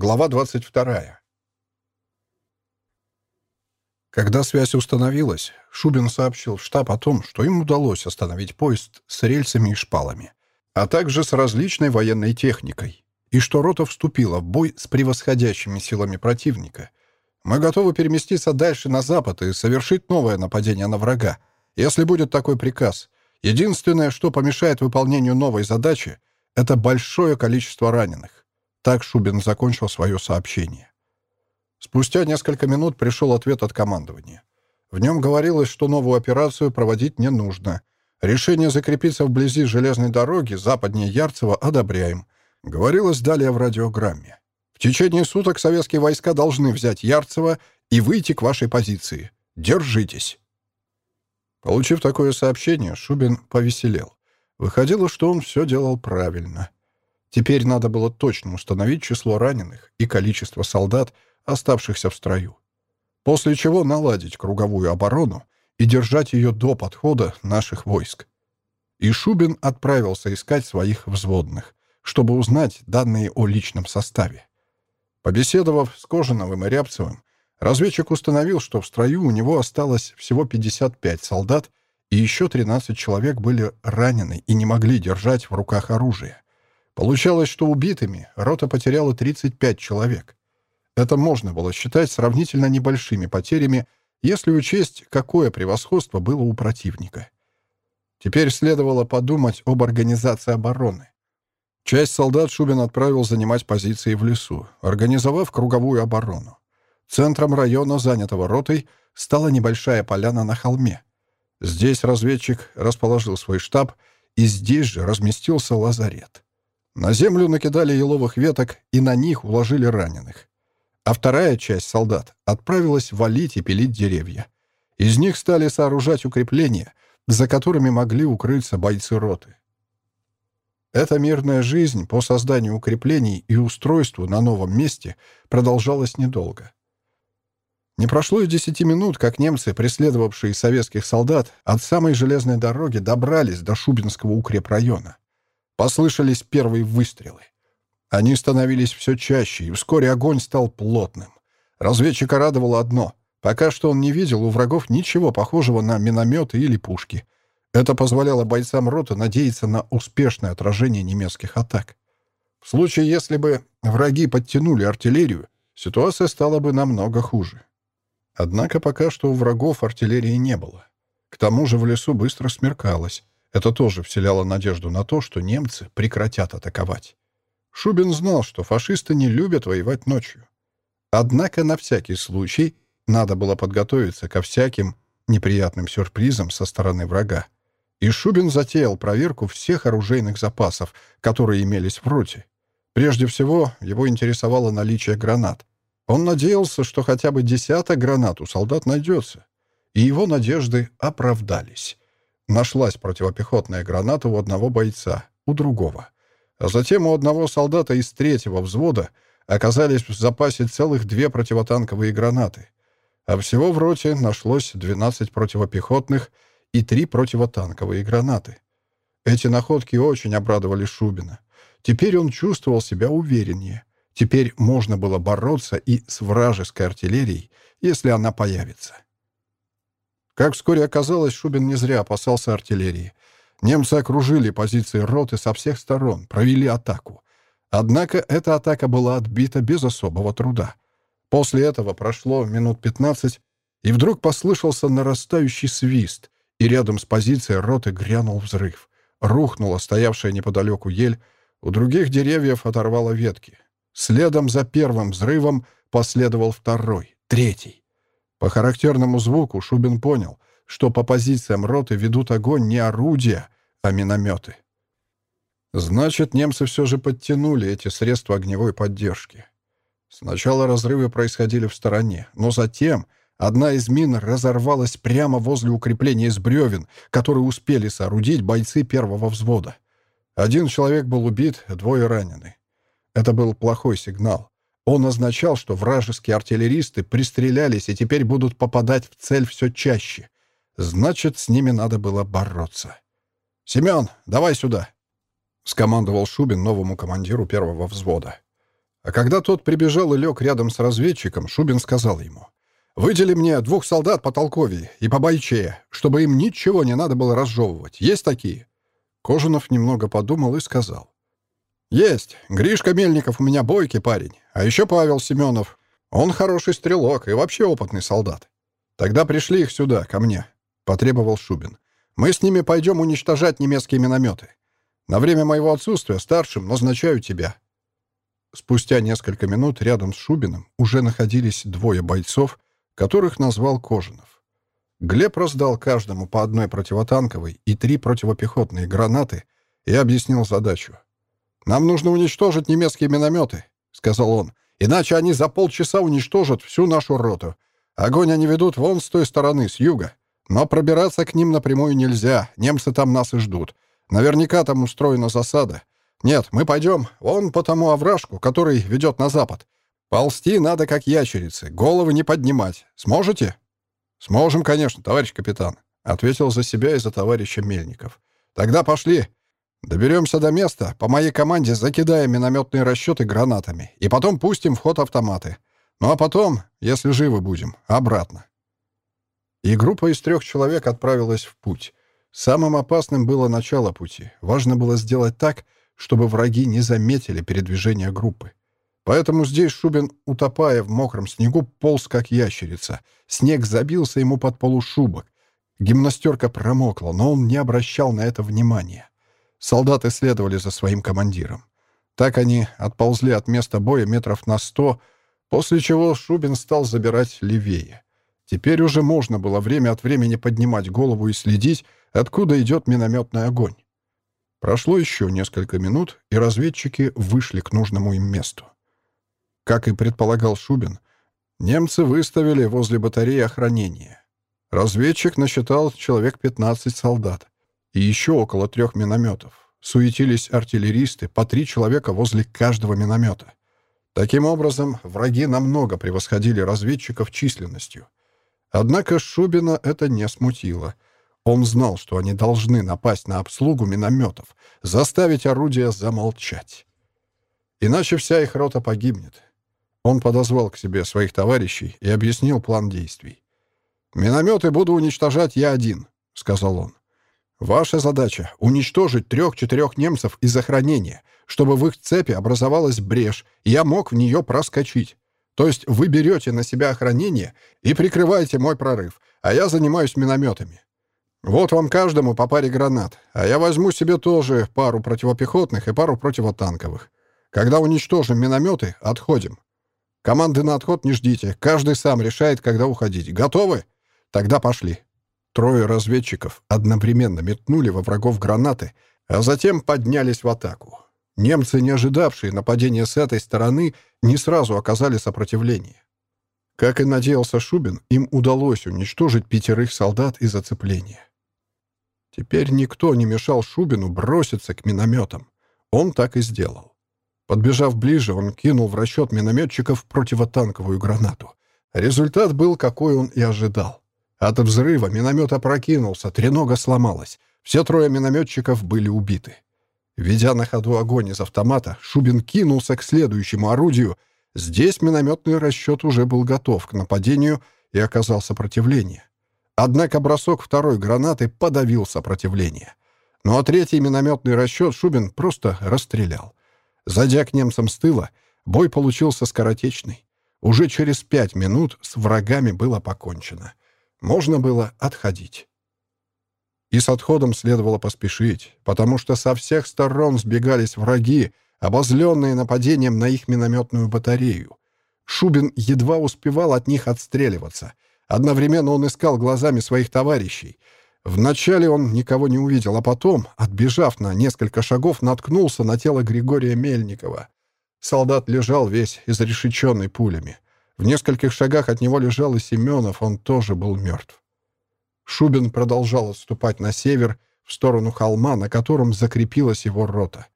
Глава 22. Когда связь установилась, Шубин сообщил в штаб о том, что им удалось остановить поезд с рельсами и шпалами, а также с различной военной техникой, и что рота вступила в бой с превосходящими силами противника. Мы готовы переместиться дальше на запад и совершить новое нападение на врага, если будет такой приказ. Единственное, что помешает выполнению новой задачи, это большое количество раненых. Так Шубин закончил свое сообщение. Спустя несколько минут пришел ответ от командования. В нем говорилось, что новую операцию проводить не нужно. Решение закрепиться вблизи железной дороги западнее Ярцева одобряем. Говорилось далее в радиограмме. В течение суток советские войска должны взять Ярцево и выйти к вашей позиции. Держитесь. Получив такое сообщение, Шубин повеселел. Выходило, что он все делал правильно. Теперь надо было точно установить число раненых и количество солдат, оставшихся в строю. После чего наладить круговую оборону и держать ее до подхода наших войск. И Шубин отправился искать своих взводных, чтобы узнать данные о личном составе. Побеседовав с Кожановым и Рябцевым, разведчик установил, что в строю у него осталось всего 55 солдат, и еще 13 человек были ранены и не могли держать в руках оружие. Получалось, что убитыми рота потеряла 35 человек. Это можно было считать сравнительно небольшими потерями, если учесть, какое превосходство было у противника. Теперь следовало подумать об организации обороны. Часть солдат Шубин отправил занимать позиции в лесу, организовав круговую оборону. Центром района, занятого ротой, стала небольшая поляна на холме. Здесь разведчик расположил свой штаб, и здесь же разместился лазарет. На землю накидали еловых веток и на них уложили раненых. А вторая часть солдат отправилась валить и пилить деревья. Из них стали сооружать укрепления, за которыми могли укрыться бойцы роты. Эта мирная жизнь по созданию укреплений и устройству на новом месте продолжалась недолго. Не прошло и десяти минут, как немцы, преследовавшие советских солдат, от самой железной дороги добрались до Шубинского укрепрайона. Послышались первые выстрелы. Они становились все чаще, и вскоре огонь стал плотным. Разведчика радовало одно. Пока что он не видел у врагов ничего похожего на минометы или пушки. Это позволяло бойцам роты надеяться на успешное отражение немецких атак. В случае, если бы враги подтянули артиллерию, ситуация стала бы намного хуже. Однако пока что у врагов артиллерии не было. К тому же в лесу быстро смеркалось. Это тоже вселяло надежду на то, что немцы прекратят атаковать. Шубин знал, что фашисты не любят воевать ночью. Однако на всякий случай надо было подготовиться ко всяким неприятным сюрпризам со стороны врага. И Шубин затеял проверку всех оружейных запасов, которые имелись в роте. Прежде всего, его интересовало наличие гранат. Он надеялся, что хотя бы десяток гранат у солдат найдется. И его надежды оправдались. Нашлась противопехотная граната у одного бойца, у другого. А затем у одного солдата из третьего взвода оказались в запасе целых две противотанковые гранаты. А всего в роте нашлось 12 противопехотных и три противотанковые гранаты. Эти находки очень обрадовали Шубина. Теперь он чувствовал себя увереннее. Теперь можно было бороться и с вражеской артиллерией, если она появится. Как вскоре оказалось, Шубин не зря опасался артиллерии. Немцы окружили позиции роты со всех сторон, провели атаку. Однако эта атака была отбита без особого труда. После этого прошло минут 15, и вдруг послышался нарастающий свист, и рядом с позицией роты грянул взрыв. Рухнула стоявшая неподалеку ель, у других деревьев оторвало ветки. Следом за первым взрывом последовал второй, третий. По характерному звуку Шубин понял, что по позициям роты ведут огонь не орудия, а минометы. Значит, немцы все же подтянули эти средства огневой поддержки. Сначала разрывы происходили в стороне, но затем одна из мин разорвалась прямо возле укрепления из бревен, которые успели соорудить бойцы первого взвода. Один человек был убит, двое ранены. Это был плохой сигнал. Он означал, что вражеские артиллеристы пристрелялись и теперь будут попадать в цель все чаще. Значит, с ними надо было бороться. «Семен, давай сюда!» — скомандовал Шубин новому командиру первого взвода. А когда тот прибежал и лег рядом с разведчиком, Шубин сказал ему, «Выдели мне двух солдат по толкове и по бойче, чтобы им ничего не надо было разжевывать. Есть такие?» Кожанов немного подумал и сказал, «Есть. Гришка Мельников у меня бойкий парень. А еще Павел Семенов. Он хороший стрелок и вообще опытный солдат. Тогда пришли их сюда, ко мне», — потребовал Шубин. «Мы с ними пойдем уничтожать немецкие минометы. На время моего отсутствия старшим назначаю тебя». Спустя несколько минут рядом с Шубиным уже находились двое бойцов, которых назвал Кожинов. Глеб раздал каждому по одной противотанковой и три противопехотные гранаты и объяснил задачу. «Нам нужно уничтожить немецкие минометы», — сказал он. «Иначе они за полчаса уничтожат всю нашу роту. Огонь они ведут вон с той стороны, с юга. Но пробираться к ним напрямую нельзя, немцы там нас и ждут. Наверняка там устроена засада. Нет, мы пойдем вон по тому овражку, который ведет на запад. Ползти надо, как ящерицы, головы не поднимать. Сможете?» «Сможем, конечно, товарищ капитан», — ответил за себя и за товарища Мельников. «Тогда пошли. Доберемся до места, по моей команде закидаем минометные расчеты гранатами, и потом пустим в ход автоматы. Ну а потом, если живы будем, обратно. И группа из трех человек отправилась в путь. Самым опасным было начало пути. Важно было сделать так, чтобы враги не заметили передвижение группы. Поэтому здесь Шубин, утопая в мокром снегу, полз как ящерица. Снег забился ему под полушубок. Гимнастерка промокла, но он не обращал на это внимания. Солдаты следовали за своим командиром. Так они отползли от места боя метров на сто, после чего Шубин стал забирать левее. Теперь уже можно было время от времени поднимать голову и следить, откуда идет минометный огонь. Прошло еще несколько минут, и разведчики вышли к нужному им месту. Как и предполагал Шубин, немцы выставили возле батареи охранение. Разведчик насчитал человек 15 солдат и еще около трех минометов. Суетились артиллеристы, по три человека возле каждого миномета. Таким образом, враги намного превосходили разведчиков численностью. Однако Шубина это не смутило. Он знал, что они должны напасть на обслугу минометов, заставить орудия замолчать. Иначе вся их рота погибнет. Он подозвал к себе своих товарищей и объяснил план действий. «Минометы буду уничтожать я один», — сказал он. Ваша задача — уничтожить трех-четырех немцев из охранения, чтобы в их цепи образовалась брешь, и я мог в нее проскочить. То есть вы берете на себя охранение и прикрываете мой прорыв, а я занимаюсь минометами. Вот вам каждому по паре гранат, а я возьму себе тоже пару противопехотных и пару противотанковых. Когда уничтожим минометы, отходим. Команды на отход не ждите, каждый сам решает, когда уходить. Готовы? Тогда пошли. Трое разведчиков одновременно метнули во врагов гранаты, а затем поднялись в атаку. Немцы, не ожидавшие нападения с этой стороны, не сразу оказали сопротивление. Как и надеялся Шубин, им удалось уничтожить пятерых солдат из оцепления. Теперь никто не мешал Шубину броситься к минометам. Он так и сделал. Подбежав ближе, он кинул в расчет минометчиков противотанковую гранату. Результат был, какой он и ожидал. От взрыва миномет опрокинулся, тренога сломалась. Все трое минометчиков были убиты. Ведя на ходу огонь из автомата, Шубин кинулся к следующему орудию. Здесь минометный расчет уже был готов к нападению и оказал сопротивление. Однако бросок второй гранаты подавил сопротивление. Ну а третий минометный расчет Шубин просто расстрелял. Зайдя к немцам с тыла, бой получился скоротечный. Уже через пять минут с врагами было покончено. Можно было отходить. И с отходом следовало поспешить, потому что со всех сторон сбегались враги, обозленные нападением на их минометную батарею. Шубин едва успевал от них отстреливаться. Одновременно он искал глазами своих товарищей. Вначале он никого не увидел, а потом, отбежав на несколько шагов, наткнулся на тело Григория Мельникова. Солдат лежал весь изрешеченный пулями. В нескольких шагах от него лежал и Семенов, он тоже был мертв. Шубин продолжал отступать на север, в сторону холма, на котором закрепилась его рота.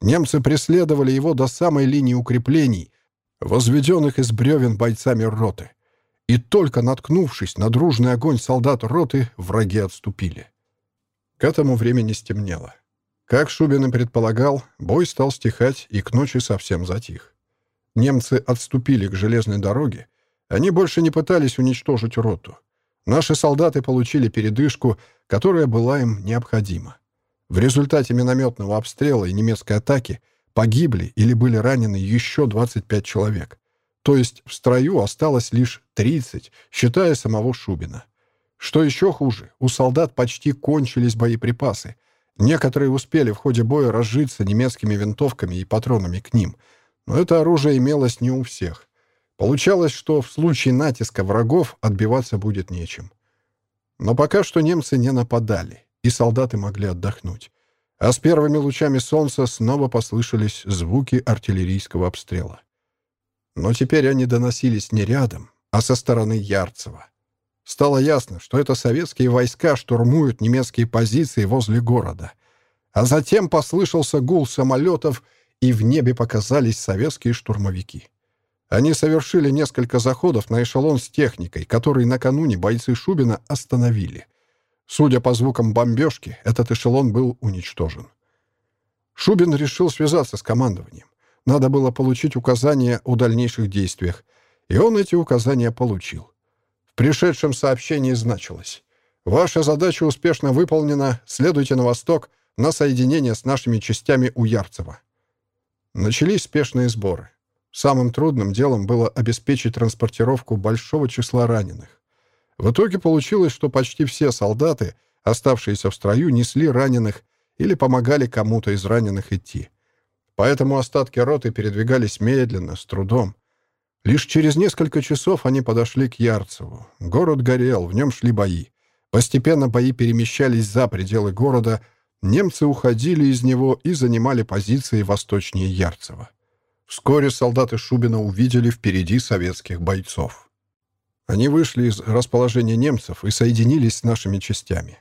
Немцы преследовали его до самой линии укреплений, возведенных из бревен бойцами роты. И только наткнувшись на дружный огонь солдат роты, враги отступили. К этому времени стемнело. Как Шубин и предполагал, бой стал стихать и к ночи совсем затих. Немцы отступили к железной дороге, они больше не пытались уничтожить роту. Наши солдаты получили передышку, которая была им необходима. В результате минометного обстрела и немецкой атаки погибли или были ранены еще 25 человек. То есть в строю осталось лишь 30, считая самого Шубина. Что еще хуже, у солдат почти кончились боеприпасы. Некоторые успели в ходе боя разжиться немецкими винтовками и патронами к ним, но это оружие имелось не у всех. Получалось, что в случае натиска врагов отбиваться будет нечем. Но пока что немцы не нападали, и солдаты могли отдохнуть. А с первыми лучами солнца снова послышались звуки артиллерийского обстрела. Но теперь они доносились не рядом, а со стороны Ярцева. Стало ясно, что это советские войска штурмуют немецкие позиции возле города. А затем послышался гул самолетов, и в небе показались советские штурмовики. Они совершили несколько заходов на эшелон с техникой, который накануне бойцы Шубина остановили. Судя по звукам бомбежки, этот эшелон был уничтожен. Шубин решил связаться с командованием. Надо было получить указания о дальнейших действиях, и он эти указания получил. В пришедшем сообщении значилось «Ваша задача успешно выполнена, следуйте на восток на соединение с нашими частями у Ярцева». Начались спешные сборы. Самым трудным делом было обеспечить транспортировку большого числа раненых. В итоге получилось, что почти все солдаты, оставшиеся в строю, несли раненых или помогали кому-то из раненых идти. Поэтому остатки роты передвигались медленно, с трудом. Лишь через несколько часов они подошли к Ярцеву. Город горел, в нем шли бои. Постепенно бои перемещались за пределы города, немцы уходили из него и занимали позиции восточнее Ярцева. Вскоре солдаты Шубина увидели впереди советских бойцов. Они вышли из расположения немцев и соединились с нашими частями.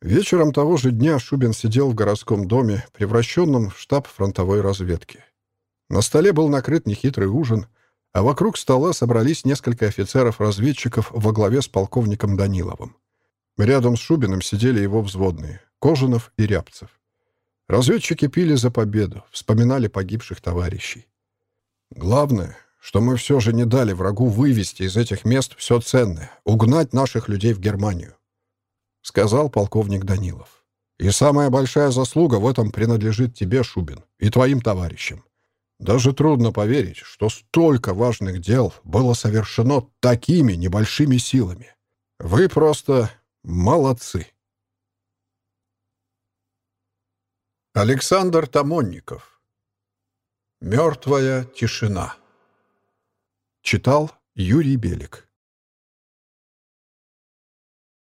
Вечером того же дня Шубин сидел в городском доме, превращенном в штаб фронтовой разведки. На столе был накрыт нехитрый ужин, а вокруг стола собрались несколько офицеров-разведчиков во главе с полковником Даниловым. Рядом с Шубиным сидели его взводные — Кожинов и Рябцев. Разведчики пили за победу, вспоминали погибших товарищей. Главное, что мы все же не дали врагу вывести из этих мест все ценное, угнать наших людей в Германию, сказал полковник Данилов. И самая большая заслуга в этом принадлежит тебе, Шубин, и твоим товарищам. Даже трудно поверить, что столько важных дел было совершено такими небольшими силами. Вы просто молодцы. Александр Тамонников. «Мертвая тишина». Читал Юрий Белик.